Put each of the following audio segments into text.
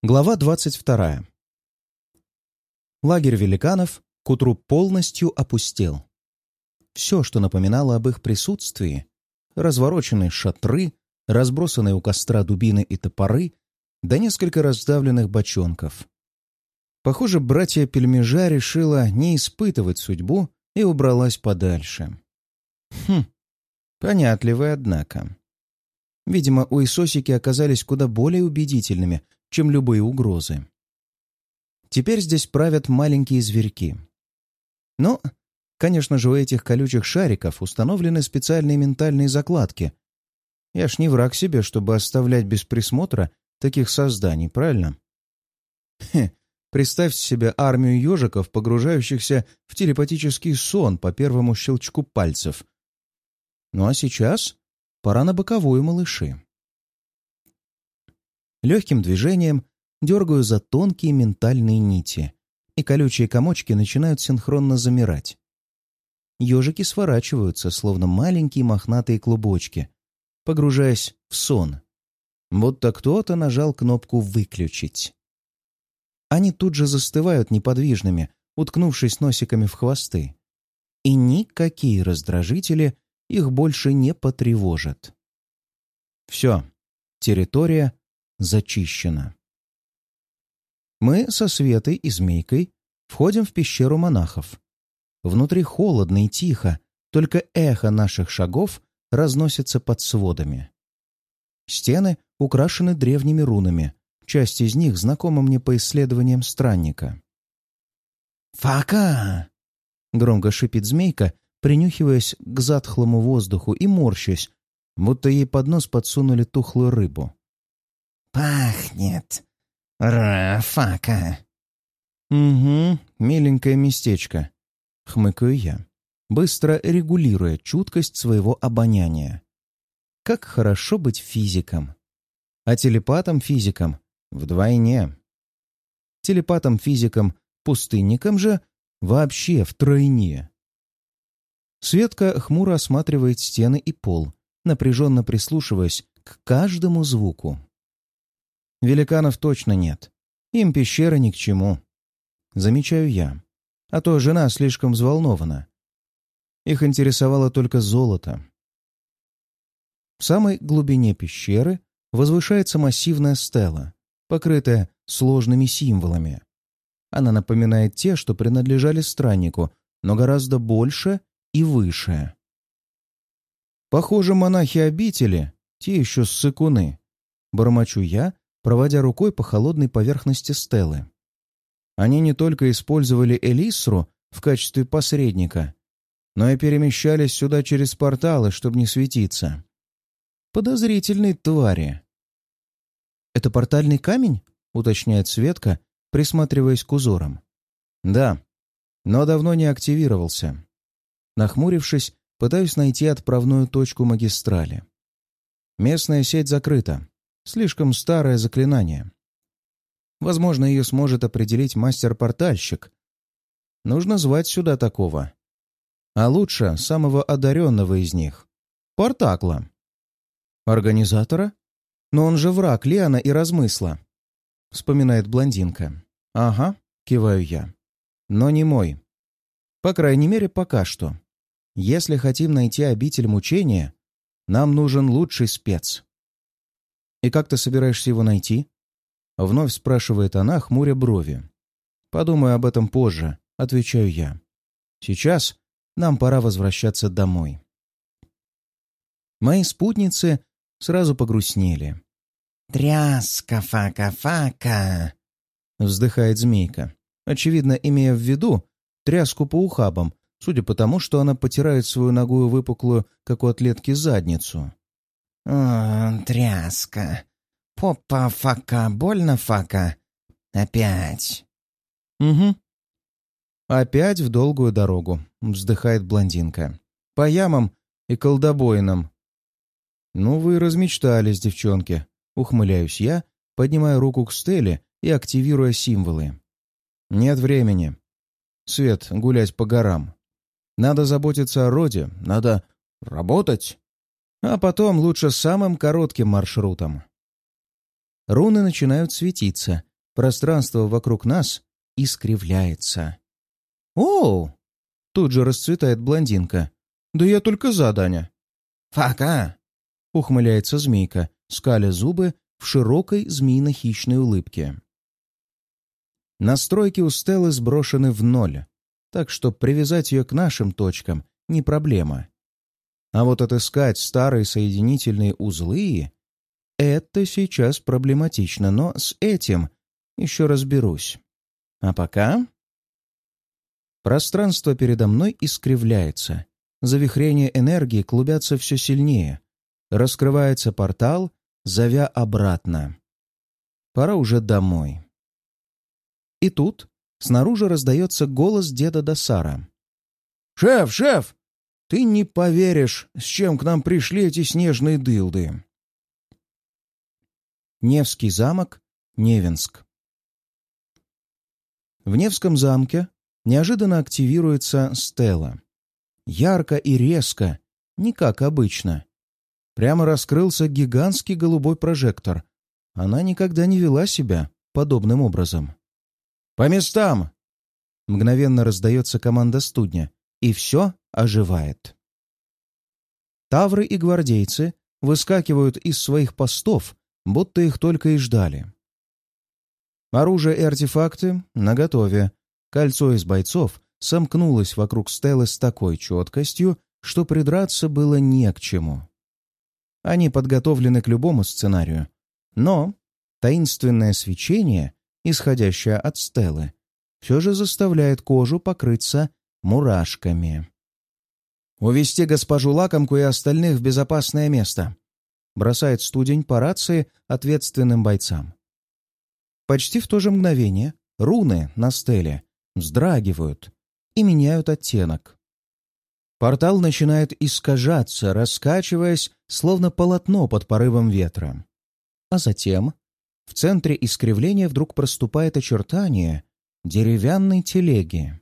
Глава 22. Лагерь великанов к утру полностью опустел. Все, что напоминало об их присутствии — развороченные шатры, разбросанные у костра дубины и топоры, да несколько раздавленных бочонков. Похоже, братья Пельмежа решила не испытывать судьбу и убралась подальше. Хм, понятливые, однако. Видимо, у Исосики оказались куда более убедительными — чем любые угрозы. Теперь здесь правят маленькие зверьки. Но, конечно же, у этих колючих шариков установлены специальные ментальные закладки. Я ж не враг себе, чтобы оставлять без присмотра таких созданий, правильно? Хе, представьте себе армию ежиков, погружающихся в телепатический сон по первому щелчку пальцев. Ну а сейчас пора на боковую малыши. Легким движением дергаю за тонкие ментальные нити, и колючие комочки начинают синхронно замирать. Ежики сворачиваются, словно маленькие мохнатые клубочки, погружаясь в сон. Будто кто-то нажал кнопку «выключить». Они тут же застывают неподвижными, уткнувшись носиками в хвосты. И никакие раздражители их больше не потревожат. Все, территория зачищена. Мы со Светой и Змейкой входим в пещеру монахов. Внутри холодно и тихо, только эхо наших шагов разносится под сводами. Стены украшены древними рунами, часть из них знакома мне по исследованиям странника. «Фака!» — громко шипит змейка, принюхиваясь к затхлому воздуху и морщась, будто ей под нос подсунули тухлую рыбу. «Пахнет. Рафака». «Угу, миленькое местечко», — хмыкаю я, быстро регулируя чуткость своего обоняния. «Как хорошо быть физиком. А телепатом-физиком вдвойне. Телепатом-физиком-пустынником же вообще втройне». Светка хмуро осматривает стены и пол, напряженно прислушиваясь к каждому звуку. Великанов точно нет. Им пещера ни к чему. Замечаю я. А то жена слишком взволнована. Их интересовало только золото. В самой глубине пещеры возвышается массивная стела, покрытая сложными символами. Она напоминает те, что принадлежали страннику, но гораздо больше и выше. Похоже, монахи обители, те еще ссыкуны. Бормочу я, проводя рукой по холодной поверхности стелы. Они не только использовали Элисру в качестве посредника, но и перемещались сюда через порталы, чтобы не светиться. Подозрительные твари. «Это портальный камень?» — уточняет Светка, присматриваясь к узорам. «Да, но давно не активировался». Нахмурившись, пытаюсь найти отправную точку магистрали. Местная сеть закрыта. Слишком старое заклинание. Возможно, ее сможет определить мастер-портальщик. Нужно звать сюда такого. А лучше самого одаренного из них. Портакла. Организатора? Но он же враг Лиана и Размысла. Вспоминает блондинка. Ага, киваю я. Но не мой. По крайней мере, пока что. Если хотим найти обитель мучения, нам нужен лучший спец. «И как ты собираешься его найти?» Вновь спрашивает она, хмуря брови. «Подумаю об этом позже», — отвечаю я. «Сейчас нам пора возвращаться домой». Мои спутницы сразу погрустнели. «Тряска, фака-фака!» — вздыхает змейка, очевидно, имея в виду тряску по ухабам, судя по тому, что она потирает свою нагую выпуклую, как у атлетки, задницу. Тряска. Попа, фака, больно, фака. Опять. Угу. Опять в долгую дорогу, вздыхает блондинка. По ямам и колдобоинам. Ну вы размечтались, девчонки. Ухмыляюсь я, поднимая руку к стеле и активируя символы. Нет времени. Свет, гулять по горам. Надо заботиться о роде, надо работать. А потом лучше самым коротким маршрутом. Руны начинают светиться, Пространство вокруг нас искривляется. «Оу!» — тут же расцветает блондинка. «Да я только за, Даня». «Фака!» — ухмыляется змейка, скаля зубы в широкой змеино-хищной улыбке. Настройки у Стеллы сброшены в ноль, так что привязать ее к нашим точкам не проблема. А вот отыскать старые соединительные узлы — это сейчас проблематично, но с этим еще разберусь. А пока... Пространство передо мной искривляется. Завихрения энергии клубятся все сильнее. Раскрывается портал, зовя обратно. Пора уже домой. И тут снаружи раздается голос деда Досара. «Шеф, шеф! Ты не поверишь, с чем к нам пришли эти снежные дылды!» Невский замок, Невинск. В Невском замке неожиданно активируется Стелла. Ярко и резко, не как обычно. Прямо раскрылся гигантский голубой прожектор. Она никогда не вела себя подобным образом. «По местам!» Мгновенно раздается команда студня, и все оживает. Тавры и гвардейцы выскакивают из своих постов, будто их только и ждали. Оружие и артефакты наготове. Кольцо из бойцов сомкнулось вокруг Стеллы с такой четкостью, что придраться было не к чему. Они подготовлены к любому сценарию, но таинственное свечение исходящая от стелы, все же заставляет кожу покрыться мурашками. «Увести госпожу Лакомку и остальных в безопасное место», бросает студень по рации ответственным бойцам. Почти в то же мгновение руны на стеле вздрагивают и меняют оттенок. Портал начинает искажаться, раскачиваясь, словно полотно под порывом ветра. А затем в центре искривления вдруг проступает очертание деревянной телеги.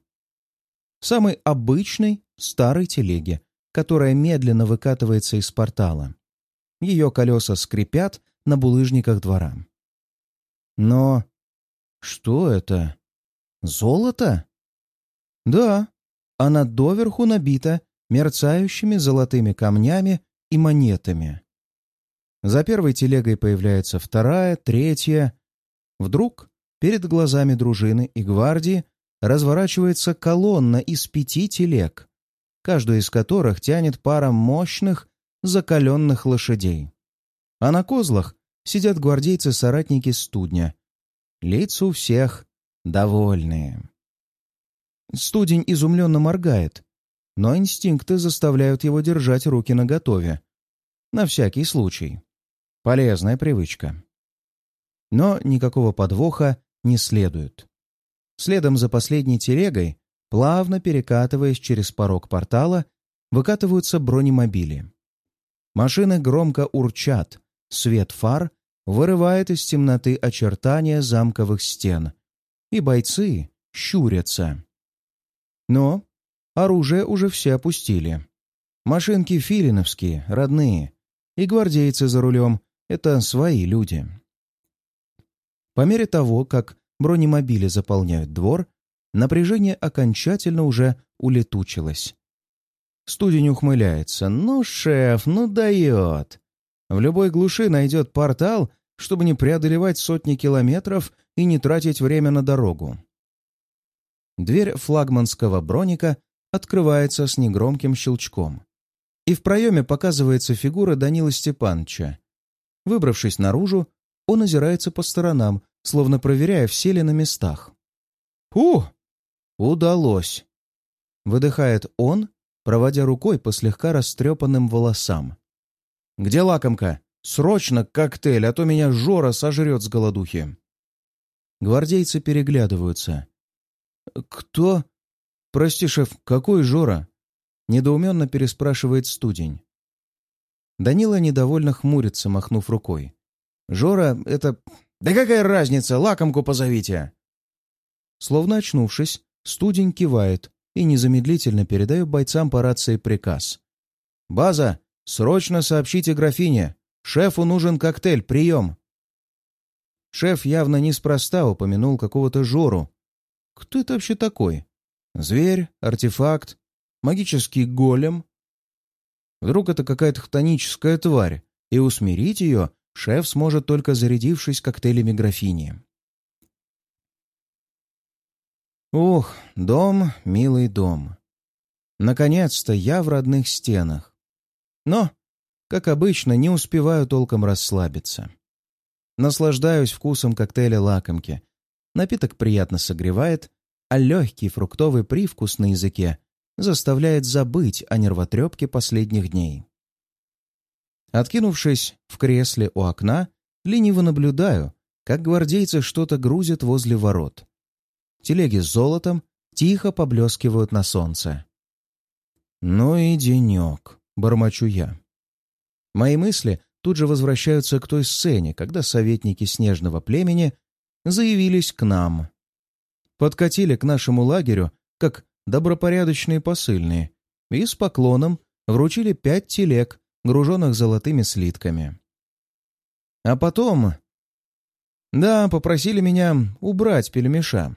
Самой обычной старой телеги, которая медленно выкатывается из портала. Ее колеса скрипят на булыжниках двора. Но что это? Золото? Да, она доверху набита мерцающими золотыми камнями и монетами. За первой телегой появляется вторая, третья. Вдруг перед глазами дружины и гвардии разворачивается колонна из пяти телег, каждую из которых тянет пара мощных, закаленных лошадей. А на козлах сидят гвардейцы-соратники студня. Лица у всех довольные. Студень изумленно моргает, но инстинкты заставляют его держать руки наготове. На всякий случай. Полезная привычка. Но никакого подвоха не следует. Следом за последней телегой, плавно перекатываясь через порог портала, выкатываются бронемобили. Машины громко урчат, свет фар вырывает из темноты очертания замковых стен, и бойцы щурятся. Но оружие уже все опустили. Машинки филиновские, родные, и гвардейцы за рулем это свои люди. По мере того, как бронемобили заполняют двор, напряжение окончательно уже улетучилось. Студень ухмыляется. «Ну, шеф, ну дает!» В любой глуши найдет портал, чтобы не преодолевать сотни километров и не тратить время на дорогу. Дверь флагманского броника открывается с негромким щелчком. И в проеме показывается фигура Данила Степановича, Выбравшись наружу, он озирается по сторонам, словно проверяя, все ли на местах. «У! Удалось!» Выдыхает он, проводя рукой по слегка растрепанным волосам. «Где лакомка? Срочно коктейль, а то меня Жора сожрет с голодухи!» Гвардейцы переглядываются. «Кто?» «Прости, шеф, какой Жора?» Недоуменно переспрашивает студень. Данила недовольно хмурится, махнув рукой. «Жора, это... Да какая разница? Лакомку позовите!» Словно очнувшись, студень кивает и незамедлительно передает бойцам по рации приказ. «База, срочно сообщите графине! Шефу нужен коктейль, прием!» Шеф явно неспроста упомянул какого-то Жору. Кто это вообще такой? Зверь, артефакт, магический голем? Вдруг это какая-то хтоническая тварь, и усмирить ее шеф сможет только зарядившись коктейлями графини. Ох, дом, милый дом. Наконец-то я в родных стенах. Но, как обычно, не успеваю толком расслабиться. Наслаждаюсь вкусом коктейля лакомки. Напиток приятно согревает, а легкий фруктовый привкус на языке заставляет забыть о нервотрепке последних дней. Откинувшись в кресле у окна, лениво наблюдаю, как гвардейцы что-то грузят возле ворот. Телеги с золотом тихо поблескивают на солнце. «Ну и денек», — бормочу я. Мои мысли тут же возвращаются к той сцене, когда советники снежного племени заявились к нам. Подкатили к нашему лагерю, как добропорядочные посыльные, и с поклоном вручили пять телег, груженных золотыми слитками. А потом... Да, попросили меня убрать пельмеша.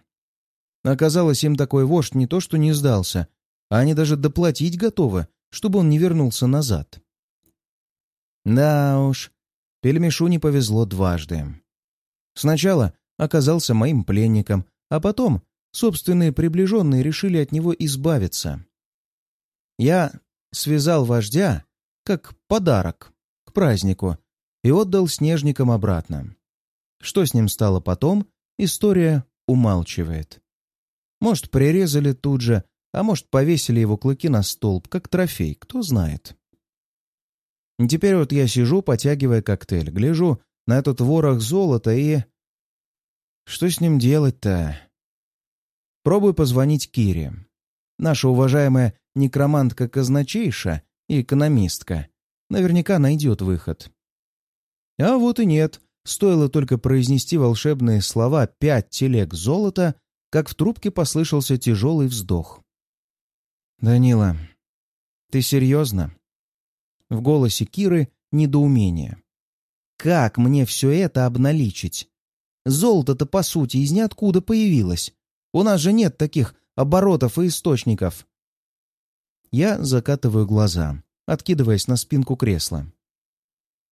Оказалось, им такой вождь не то что не сдался, а они даже доплатить готовы, чтобы он не вернулся назад. Да уж, пельмешу не повезло дважды. Сначала оказался моим пленником, а потом собственные приближенные решили от него избавиться. Я связал вождя как подарок к празднику и отдал снежникам обратно. Что с ним стало потом, история умалчивает. Может, прирезали тут же, а может, повесили его клыки на столб, как трофей, кто знает. Теперь вот я сижу, потягивая коктейль, гляжу на этот ворох золота и... Что с ним делать-то? Пробую позвонить Кире. Наша уважаемая некромантка-казначейша и экономистка наверняка найдет выход. А вот и нет. Стоило только произнести волшебные слова «пять телег золота», как в трубке послышался тяжелый вздох. «Данила, ты серьезно?» В голосе Киры недоумение. «Как мне все это обналичить? Золото-то, по сути, из ниоткуда появилось. У нас же нет таких оборотов и источников». Я закатываю глаза, откидываясь на спинку кресла.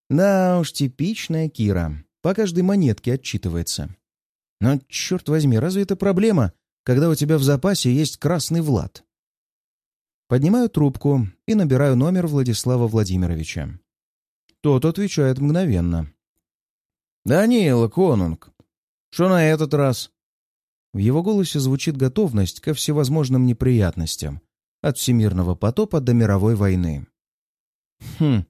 Да уж, типичная Кира. По каждой монетке отчитывается. Но, черт возьми, разве это проблема, когда у тебя в запасе есть красный Влад? Поднимаю трубку и набираю номер Владислава Владимировича. Тот отвечает мгновенно. «Данила, конунг, что на этот раз?» В его голосе звучит готовность ко всевозможным неприятностям, от всемирного потопа до мировой войны. Хм,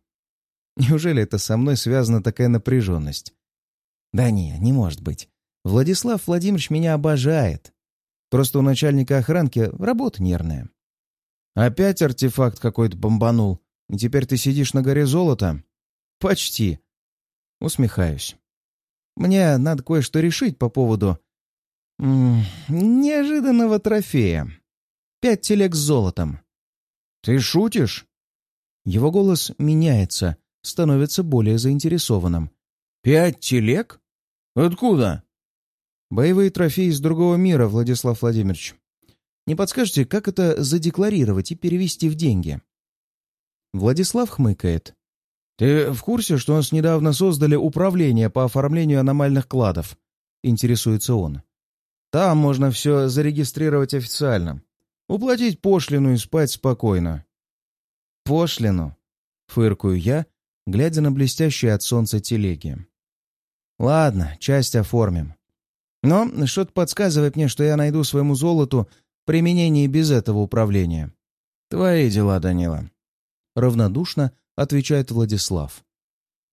неужели это со мной связана такая напряженность? Да не, не может быть. Владислав Владимирович меня обожает. Просто у начальника охранки работа нервная. Опять артефакт какой-то бомбанул, и теперь ты сидишь на горе золота? Почти. Усмехаюсь. Мне надо кое-что решить по поводу... Неожиданного трофея. Пять телег с золотом. Ты шутишь? Его голос меняется, становится более заинтересованным. «Пять телег? Откуда?» «Боевые трофеи из другого мира, Владислав Владимирович. Не подскажете, как это задекларировать и перевести в деньги?» Владислав хмыкает. «Ты в курсе, что у нас недавно создали управление по оформлению аномальных кладов?» Интересуется он. «Там можно все зарегистрировать официально. Уплатить пошлину и спать спокойно». «Пошлину?» — фыркую я, глядя на блестящие от солнца телеги. «Ладно, часть оформим. Но что-то подсказывает мне, что я найду своему золоту применение без этого управления. Твои дела, Данила. Равнодушно отвечает Владислав.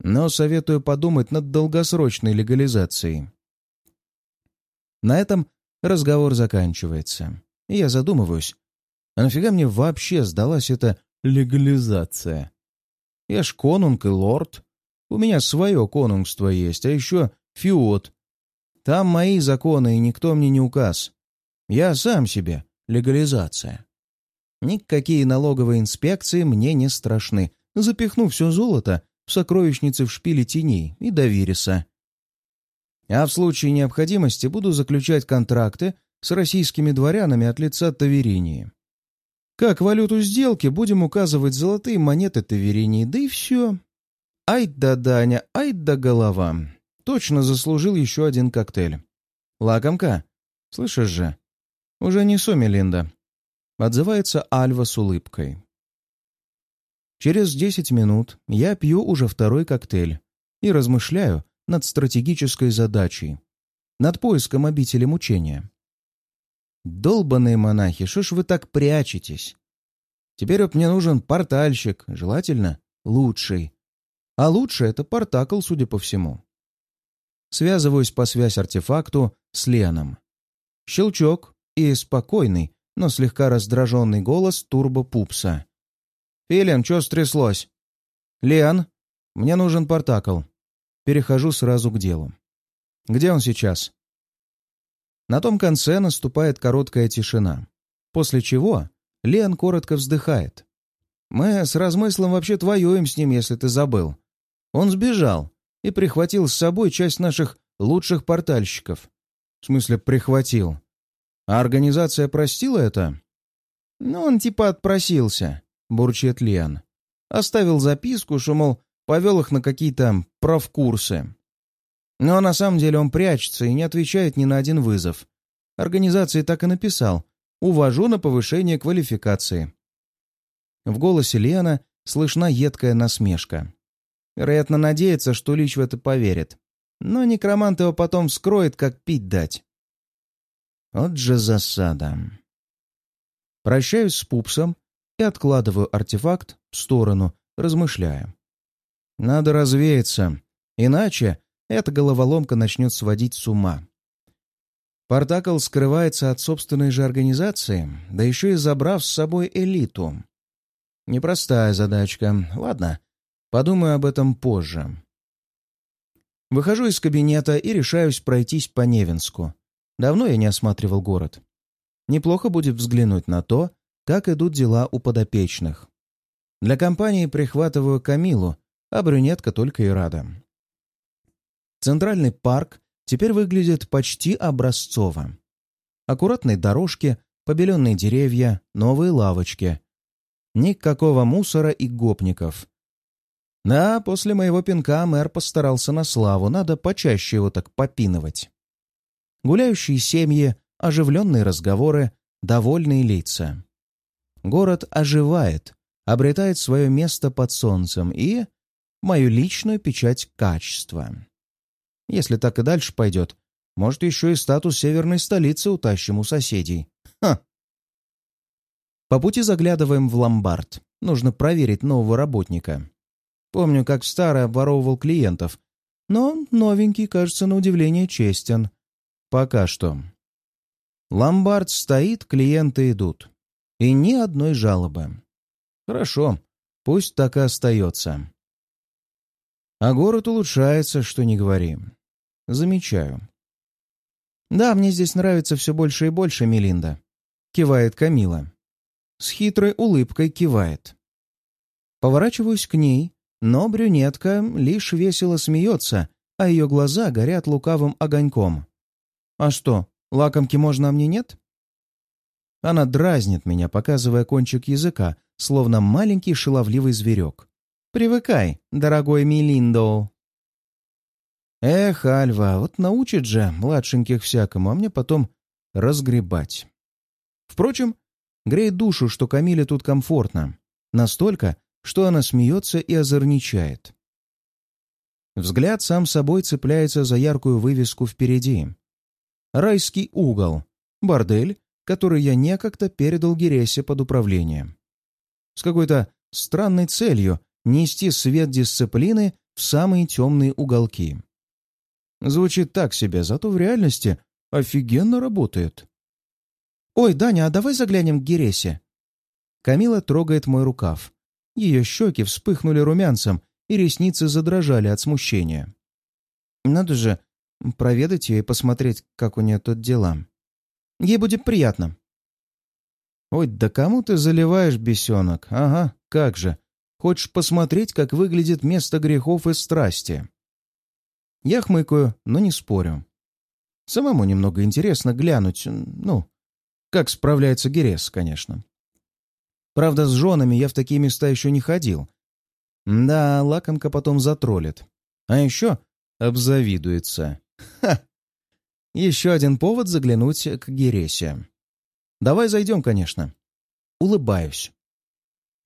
Но советую подумать над долгосрочной легализацией. На этом разговор заканчивается. И я задумываюсь, а нафига мне вообще сдалась эта легализация? Я ж конунг и лорд. У меня свое конунгство есть, а еще фиот. Там мои законы, и никто мне не указ. Я сам себе. Легализация. Никакие налоговые инспекции мне не страшны. Запихну все золото в сокровищницы в шпиле теней и до вириса. А в случае необходимости буду заключать контракты с российскими дворянами от лица Таверинии. Как валюту сделки будем указывать золотые монеты Таверинии, да и все. Ай да Даня, ай да голова. Точно заслужил еще один коктейль. Лакомка, слышишь же? Уже несу, Мелинда. Отзывается Альва с улыбкой. Через десять минут я пью уже второй коктейль и размышляю над стратегической задачей, над поиском обители мучения. Долбаные монахи, что ж вы так прячетесь? Теперь вот мне нужен портальщик, желательно лучший. А лучше это портакл, судя по всему. Связываюсь по связь-артефакту с Леном. Щелчок и спокойный, но слегка раздраженный голос турбо-пупса. «Филин, что стряслось?» «Лен, мне нужен портакл». Перехожу сразу к делу. «Где он сейчас?» На том конце наступает короткая тишина, после чего Лен коротко вздыхает. «Мы с размыслом вообще воюем с ним, если ты забыл. Он сбежал и прихватил с собой часть наших лучших портальщиков. В смысле, прихватил. А организация простила это?» «Ну, он типа отпросился», — бурчит Лен. Оставил записку, что, мол, повел их на какие-то профкурсы. Но на самом деле он прячется и не отвечает ни на один вызов. Организации так и написал «Увожу на повышение квалификации». В голосе Лена слышна едкая насмешка. Вероятно, надеется, что Лич в это поверит. Но некромант его потом вскроет, как пить дать. Вот же засада. Прощаюсь с пупсом и откладываю артефакт в сторону, размышляя. Надо развеяться, иначе эта головоломка начнет сводить с ума. Портакл скрывается от собственной же организации, да еще и забрав с собой элиту. Непростая задачка. Ладно, подумаю об этом позже. Выхожу из кабинета и решаюсь пройтись по Невинску. Давно я не осматривал город. Неплохо будет взглянуть на то, как идут дела у подопечных. Для компании прихватываю Камилу, а брюнетка только и рада. Центральный парк теперь выглядит почти образцово. Аккуратные дорожки, побеленные деревья, новые лавочки. Никакого мусора и гопников. Да, после моего пинка мэр постарался на славу, надо почаще его так попинывать. Гуляющие семьи, оживленные разговоры, довольные лица. Город оживает, обретает свое место под солнцем и мою личную печать качества. Если так и дальше пойдет, может, еще и статус северной столицы утащим у соседей. Ха! По пути заглядываем в ломбард. Нужно проверить нового работника. Помню, как старый обворовывал клиентов. Но новенький, кажется, на удивление честен. Пока что. Ломбард стоит, клиенты идут. И ни одной жалобы. Хорошо, пусть так и остается. А город улучшается, что не говори. Замечаю. «Да, мне здесь нравится все больше и больше, Мелинда», — кивает Камила. С хитрой улыбкой кивает. Поворачиваюсь к ней, но брюнетка лишь весело смеется, а ее глаза горят лукавым огоньком. «А что, лакомки можно, а мне нет?» Она дразнит меня, показывая кончик языка, словно маленький шаловливый зверек. «Привыкай, дорогой Мелиндо!» Эх, Альва, вот научит же младшеньких всякому, а мне потом разгребать. Впрочем, греет душу, что Камиле тут комфортно. Настолько, что она смеется и озорничает. Взгляд сам собой цепляется за яркую вывеску впереди. Райский угол. Бордель, который я некогда передал Гересе под управление. С какой-то странной целью нести свет дисциплины в самые темные уголки. Звучит так себе, зато в реальности офигенно работает. «Ой, Даня, а давай заглянем к Гересе?» Камила трогает мой рукав. Ее щеки вспыхнули румянцем, и ресницы задрожали от смущения. «Надо же проведать ее и посмотреть, как у нее тут дела. Ей будет приятно». «Ой, да кому ты заливаешь, бесенок? Ага, как же. Хочешь посмотреть, как выглядит место грехов и страсти?» Я хмыкаю, но не спорю. Самому немного интересно глянуть, ну, как справляется Герес, конечно. Правда, с женами я в такие места еще не ходил. Да, лакомка потом затроллит. А еще обзавидуется. Ха! Еще один повод заглянуть к Гересе. Давай зайдем, конечно. Улыбаюсь.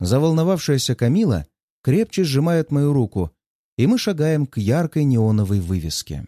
Заволновавшаяся Камила крепче сжимает мою руку, и мы шагаем к яркой неоновой вывеске.